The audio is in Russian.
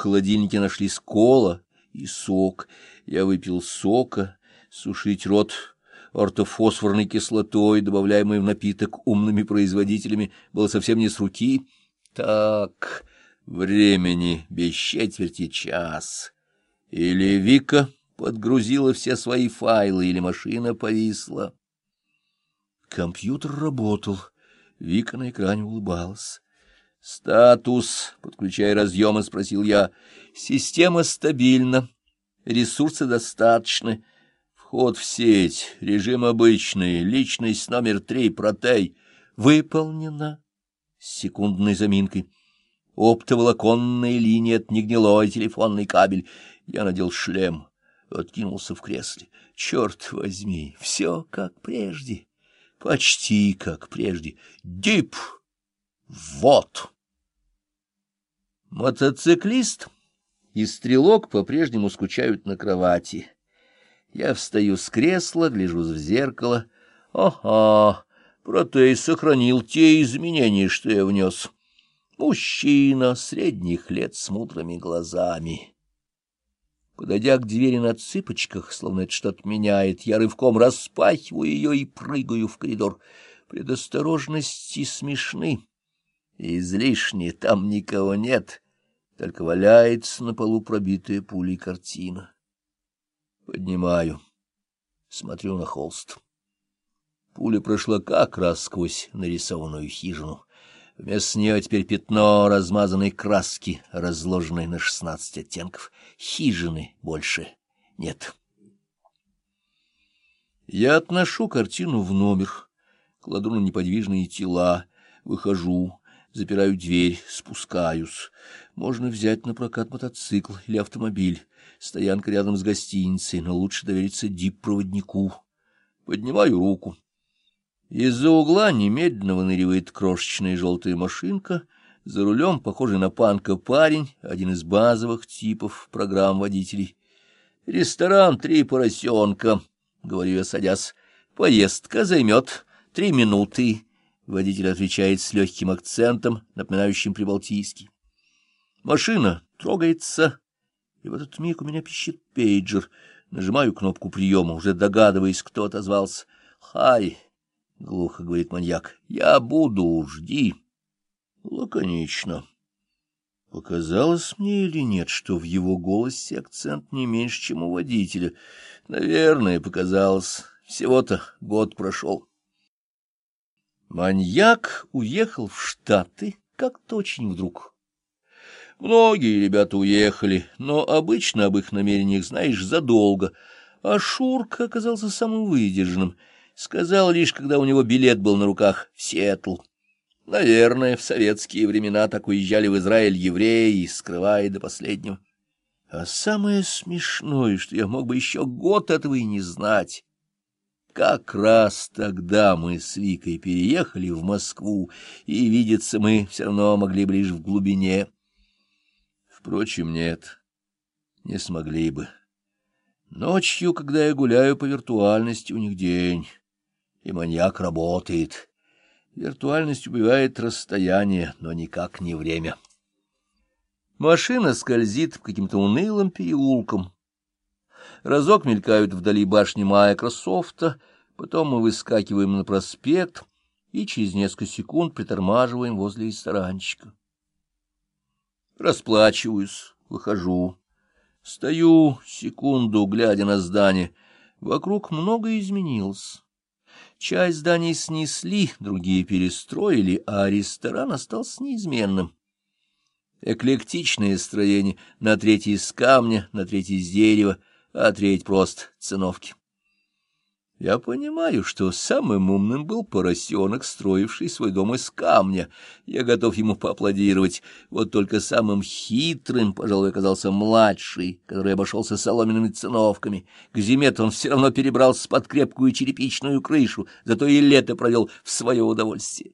холодильнике нашлись кола и сок. Я выпил сока, сушить рот ортофосфорной кислотой, добавляемой в напиток умными производителями, было совсем не с руки. Так, времени без четверти час. Или Вика подгрузила все свои файлы, или машина повисла. Компьютер работал. Вика на экране улыбалась. «Статус», — подключая разъемы, спросил я. «Система стабильна. Ресурсы достаточны. Вход в сеть. Режим обычный. Личность номер три. Протей. Выполнено». С секундной заминкой. Оптоволоконная линия от негнилой телефонный кабель. Я надел шлем, откинулся в кресле. Черт возьми, все как прежде. Почти как прежде. Дип! Вот! Мотоциклист и стрелок по-прежнему скучают на кровати. Я встаю с кресла, гляжу в зеркало. Ага, протей сохранил те изменения, что я внес. Мужчина средних лет с мудрыми глазами. Подойдя к двери на цыпочках, словно это что-то меняет, я рывком распахиваю ее и прыгаю в коридор. Предосторожности смешны. Излишне, там никого нет, только валяется на полу пробитая пулей картина. Поднимаю, смотрю на холст. Пуля прошла как раз сквозь нарисованную хижину. Вместо нее теперь пятно размазанной краски, разложенной на шестнадцать оттенков. Хижины больше нет. Я отношу картину в номер, кладу на неподвижные тела, выхожу, запираю дверь, спускаюсь. Можно взять на прокат мотоцикл или автомобиль. Стоянка рядом с гостиницей, но лучше довериться дип-проводнику. Поднимаю руку. Из-за угла немедленно выныривает крошечная желтая машинка, за рулем, похожий на панка парень, один из базовых типов программ водителей. «Ресторан «Три поросенка», — говорю я, садясь. «Поездка займет три минуты», — водитель отвечает с легким акцентом, напоминающим прибалтийский. Машина трогается, и в этот миг у меня пищит пейджер. Нажимаю кнопку приема, уже догадываясь, кто отозвался. «Хай!» — глухо говорит маньяк. — Я буду, жди. Лаконично. Показалось мне или нет, что в его голосе акцент не меньше, чем у водителя. Наверное, показалось. Всего-то год прошел. Маньяк уехал в Штаты как-то очень вдруг. Многие ребята уехали, но обычно об их намерениях знаешь задолго, а Шурка оказался самым выдержанным — Сказал лишь, когда у него билет был на руках в Сиэтл. Наверное, в советские времена так уезжали в Израиль евреи, скрывая до последнего. А самое смешное, что я мог бы еще год этого и не знать. Как раз тогда мы с Викой переехали в Москву, и видеться мы все равно могли бы лишь в глубине. Впрочем, нет, не смогли бы. Ночью, когда я гуляю по виртуальности, у них день и маньяк работает. Виртуальность убивает расстояние, но никак не время. Машина скользит по каким-то унылым переулкам. Разок мелькают вдали башни Майкрософта, потом мы выскакиваем на проспект и через несколько секунд притормаживаем возле ресторанчика. Расплачиваюсь, выхожу. Стою секунду, глядя на здание. Вокруг многое изменилось. Часть зданий снесли, другие перестроили, а ресторан остался неизменным. Эклектичное строение, на треть из камня, на треть из дерева, а треть просто циновки. Я понимаю, что самым умным был поросенок, строивший свой дом из камня. Я готов ему поаплодировать. Вот только самым хитрым, пожалуй, оказался младший, который обошелся соломенными циновками. К зиме он все равно перебрался под крепкую черепичную крышу, зато и лето провел в свое удовольствие.